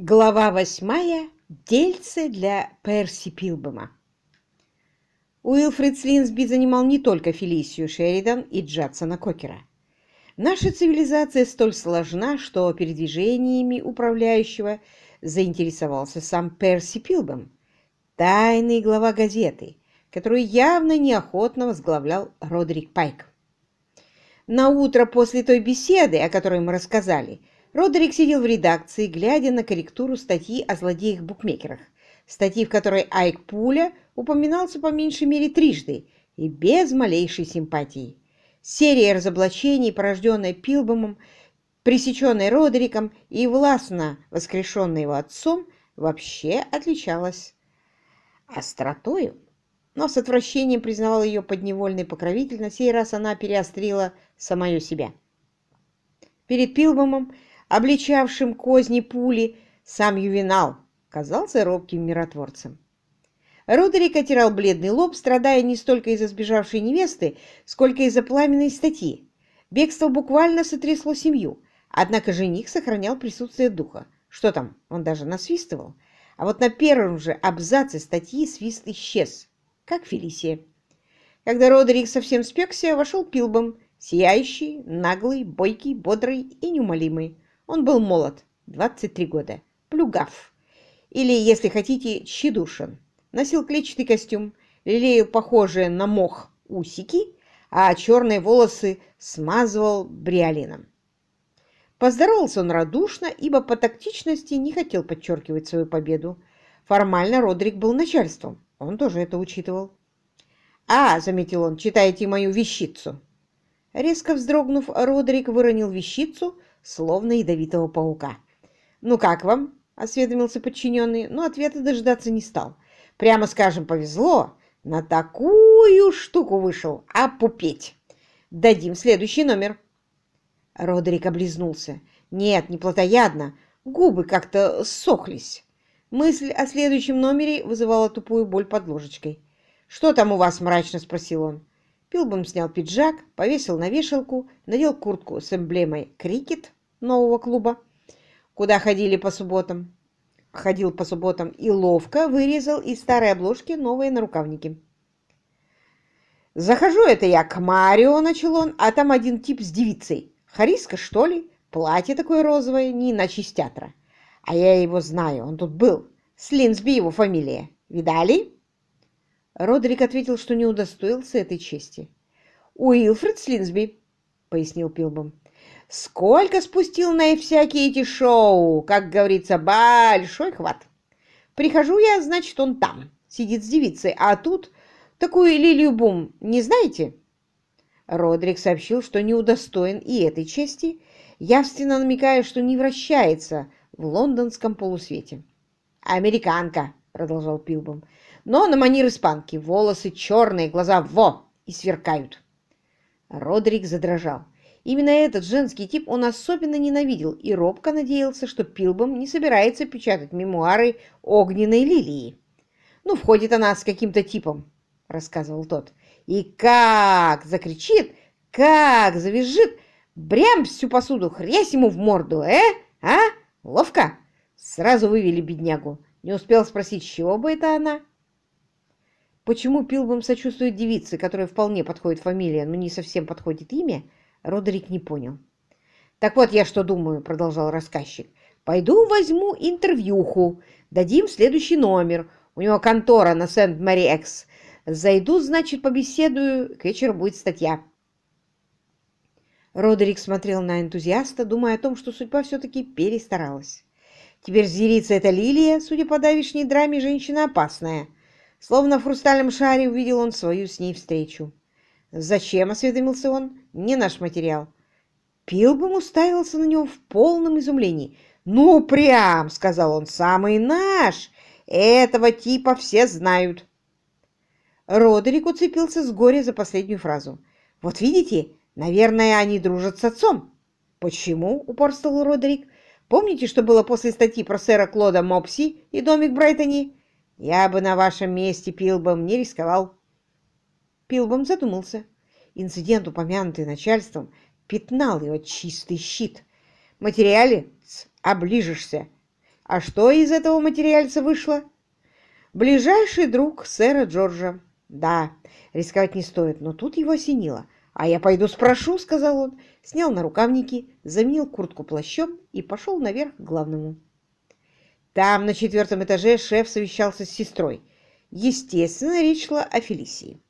Глава восьмая. Дельце для Перси Пилбома. Уилфред Слинсби занимал не только Фелисию Шеридан и Джадсона Кокера. Наша цивилизация столь сложна, что передвижениями управляющего заинтересовался сам Перси Пилбом, тайный глава газеты, которую явно неохотно возглавлял Родрик Пайк. На утро после той беседы, о которой мы рассказали, Родерик сидел в редакции, глядя на корректуру статьи о злодеях-букмекерах, статьи, в которой Айк Пуля упоминался по меньшей мере трижды и без малейшей симпатии. Серия разоблачений, порожденная Пилбомом, пресеченная Родериком и властно воскрешенная его отцом, вообще отличалась остротою. Но с отвращением признавал ее подневольный покровитель, на сей раз она переострила самое себя. Перед Пилбомом обличавшим козни пули, сам Ювенал казался робким миротворцем. Родерик отирал бледный лоб, страдая не столько из-за сбежавшей невесты, сколько из-за пламенной статьи. Бегство буквально сотрясло семью, однако жених сохранял присутствие духа. Что там, он даже насвистывал. А вот на первом же абзаце статьи свист исчез, как Фелисия. Когда Родерик совсем спекся, вошел Пилбом, сияющий, наглый, бойкий, бодрый и неумолимый. Он был молод, 23 года, плюгав, или, если хотите, тщедушен. Носил клетчатый костюм, лелеял похожие на мох усики, а черные волосы смазывал бриолином. Поздоровался он радушно, ибо по тактичности не хотел подчеркивать свою победу. Формально Родрик был начальством, он тоже это учитывал. «А, — заметил он, — читаете мою вещицу?» Резко вздрогнув, Родрик выронил вещицу, словно ядовитого паука. «Ну как вам?» — осведомился подчиненный, но ответа дождаться не стал. «Прямо скажем, повезло. На такую штуку вышел. А пупеть! Дадим следующий номер». Родерик облизнулся. «Нет, не плотоядно. Губы как-то сохлись». Мысль о следующем номере вызывала тупую боль под ложечкой. «Что там у вас?» — мрачно спросил он. Пилбом снял пиджак, повесил на вешалку, надел куртку с эмблемой «Крикет» нового клуба, куда ходили по субботам. Ходил по субботам и ловко вырезал из старой обложки новые нарукавники. «Захожу это я к Марио», — начал он, «а там один тип с девицей. Хариска, что ли? Платье такое розовое, не иначе из театра. А я его знаю, он тут был. Слинсби его фамилия. Видали?» Родрик ответил, что не удостоился этой чести. «Уилфред Слинсби», — пояснил Пилбом. Сколько спустил на всякие эти шоу, как говорится, большой хват. Прихожу я, значит, он там, сидит с девицей, а тут такую Лилию Бум, не знаете? Родрик сообщил, что не удостоен и этой чести, явственно намекая, что не вращается в лондонском полусвете. «Американка», — продолжал Пилбом, — «но на манер испанки, волосы черные, глаза во и сверкают». Родрик задрожал. Именно этот женский тип он особенно ненавидел и робко надеялся, что Пилбом не собирается печатать мемуары огненной лилии. «Ну, входит она с каким-то типом», — рассказывал тот. «И как закричит, как завизжит, брям всю посуду, хрясь ему в морду, э? А? Ловко?» Сразу вывели беднягу. Не успел спросить, чего бы это она. Почему Пилбом сочувствует девице, которой вполне подходит фамилия, но не совсем подходит имя, — Родерик не понял. «Так вот я что думаю», — продолжал рассказчик. «Пойду возьму интервьюху, дадим следующий номер. У него контора на Сент-Мари-Экс. Зайду, значит, побеседую, к вечеру будет статья». Родерик смотрел на энтузиаста, думая о том, что судьба все-таки перестаралась. Теперь зверица эта Лилия, судя по давишней драме, женщина опасная. Словно в хрустальном шаре увидел он свою с ней встречу. «Зачем?» — осведомился он. «Не наш материал». Пилбом уставился на него в полном изумлении. «Ну, прям!» — сказал он. «Самый наш! Этого типа все знают!» Родерик уцепился с горя за последнюю фразу. «Вот видите, наверное, они дружат с отцом». «Почему?» — упорствовал Родерик. «Помните, что было после статьи про сэра Клода Мопси и домик в Брайтоне? Я бы на вашем месте, Пилбом, не рисковал». Пилбом задумался. Инцидент, упомянутый начальством, пятнал его чистый щит. Материалец оближешься, А что из этого материальца вышло? Ближайший друг сэра Джорджа. Да, рисковать не стоит, но тут его осенило. «А я пойду спрошу», — сказал он, снял на рукавники, заменил куртку плащом и пошел наверх к главному. Там, на четвертом этаже, шеф совещался с сестрой. Естественно, речь шла о Фелисии.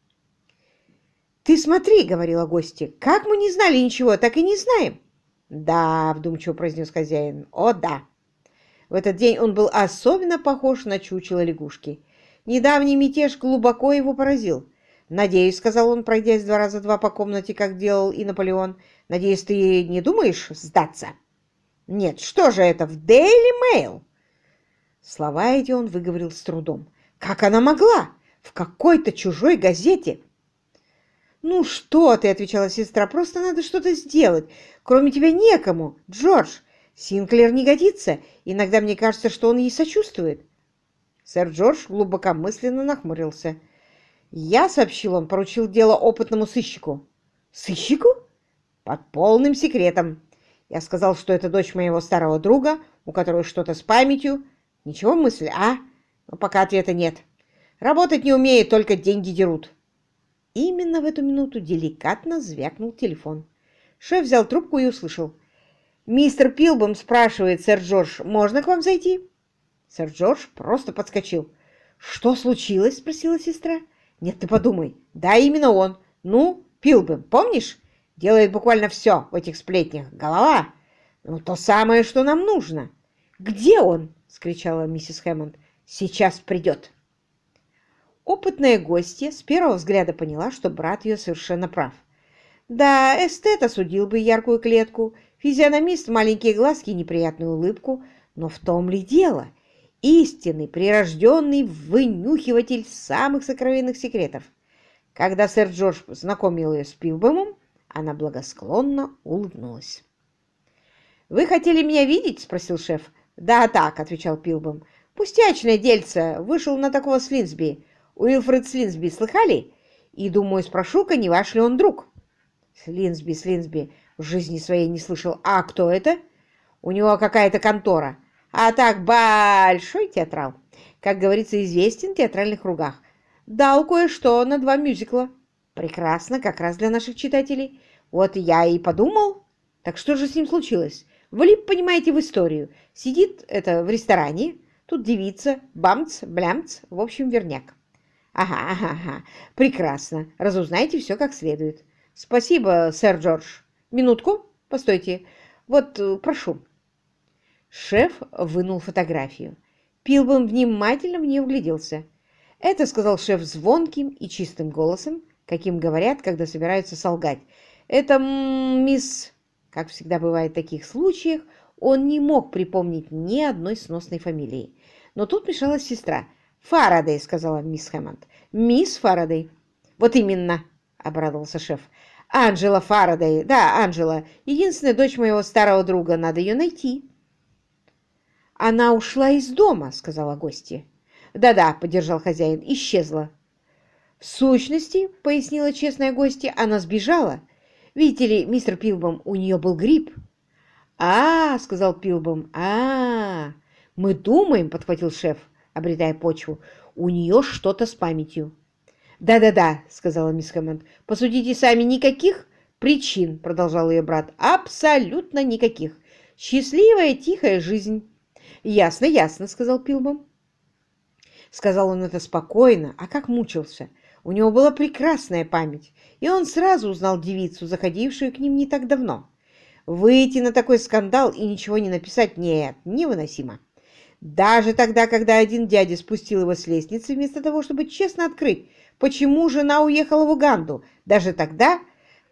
«Ты смотри», — говорила гостья, — «как мы не знали ничего, так и не знаем». «Да», — вдумчиво произнес хозяин, — «о да». В этот день он был особенно похож на чучело лягушки. Недавний мятеж глубоко его поразил. «Надеюсь», — сказал он, пройдясь два раза два по комнате, как делал и Наполеон, — «надеюсь, ты не думаешь сдаться?» «Нет, что же это, в Daily Mail?» Слова эти он выговорил с трудом. «Как она могла? В какой-то чужой газете?» «Ну что ты?» — отвечала сестра. «Просто надо что-то сделать. Кроме тебя некому. Джордж, Синклер не годится. Иногда мне кажется, что он ей сочувствует». Сэр Джордж глубокомысленно нахмурился. «Я, — сообщил он, — поручил дело опытному сыщику». «Сыщику?» «Под полным секретом. Я сказал, что это дочь моего старого друга, у которой что-то с памятью. Ничего мысли, а? Но пока ответа нет. Работать не умеет, только деньги дерут». Именно в эту минуту деликатно звякнул телефон. Шеф взял трубку и услышал. «Мистер Пилбом спрашивает, сэр Джордж, можно к вам зайти?» Сэр Джордж просто подскочил. «Что случилось?» — спросила сестра. «Нет, ты подумай. Да, именно он. Ну, Пилбом, помнишь? Делает буквально все в этих сплетнях. Голова. Ну, то самое, что нам нужно». «Где он?» — скричала миссис Хэммонд. «Сейчас придет». Опытная гостья с первого взгляда поняла, что брат ее совершенно прав. Да, эстет осудил бы яркую клетку, физиономист маленькие глазки и неприятную улыбку, но в том ли дело? Истинный, прирожденный вынюхиватель самых сокровенных секретов. Когда сэр Джордж знакомил ее с Пилбомом, она благосклонно улыбнулась. «Вы хотели меня видеть?» — спросил шеф. «Да, так», — отвечал Пилбом. «Пустячное дельце. Вышел на такого Слинсби. Уилфред Слинсби слыхали? И, думаю, спрошу-ка, не ваш ли он друг?» Слинсби, Слинсби в жизни своей не слышал. «А кто это?» «У него какая-то контора. А так, большой театрал. Как говорится, известен в театральных кругах. Дал кое-что на два мюзикла. Прекрасно, как раз для наших читателей. Вот я и подумал. Так что же с ним случилось? Влип, понимаете, в историю. Сидит это в ресторане, тут девица, бамц, блямц, в общем, верняк. Ага, ага, ага. Прекрасно. Разузнайте все как следует. Спасибо, сэр Джордж. Минутку. Постойте. Вот, э, прошу. Шеф вынул фотографию. Пилбом внимательно в нее вгляделся. Это сказал шеф звонким и чистым голосом, каким говорят, когда собираются солгать. Это мисс... Как всегда бывает в таких случаях, он не мог припомнить ни одной сносной фамилии. Но тут мешалась сестра. «Фарадей», — сказала мисс Хэммонд. «Мисс Фарадей». «Вот именно», — обрадовался шеф. «Анджела Фарадей. Да, Анджела. Единственная дочь моего старого друга. Надо ее найти». «Она ушла из дома», — сказала гостья. «Да-да», — поддержал хозяин, — «исчезла». «В сущности», — пояснила честная гостья, — «она сбежала. Видите ли, мистер Пилбом, у нее был грипп». «А, — сказал Пилбом, — а, мы думаем, — подхватил шеф, обретая почву, — у нее что-то с памятью». «Да-да-да», — сказала мисс Хэммонд, — «посудите сами, никаких причин», — продолжал ее брат, — «абсолютно никаких. Счастливая, тихая жизнь». «Ясно, ясно», — сказал Пилбом. Сказал он это спокойно, а как мучился. У него была прекрасная память, и он сразу узнал девицу, заходившую к ним не так давно. Выйти на такой скандал и ничего не написать – нет, невыносимо. Даже тогда, когда один дядя спустил его с лестницы, вместо того, чтобы честно открыть, почему жена уехала в Уганду, даже тогда,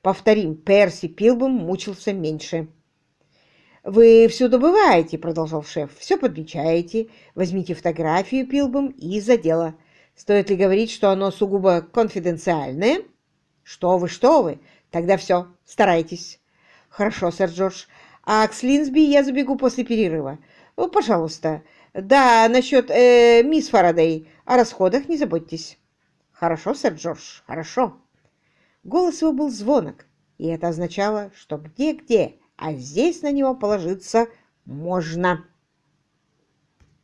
повторим, Перси Пилбом мучился меньше. «Вы всюду бываете», — продолжал шеф, — «все подмечаете. Возьмите фотографию Пилбом и за дело. Стоит ли говорить, что оно сугубо конфиденциальное?» «Что вы, что вы! Тогда все, старайтесь». «Хорошо, сэр Джордж. А к Слинсби я забегу после перерыва. Пожалуйста. Да, насчет э, мисс Фарадей. О расходах не заботьтесь». «Хорошо, сэр Джордж, хорошо». Голос его был звонок, и это означало, что где-где, а здесь на него положиться можно.